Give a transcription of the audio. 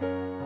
you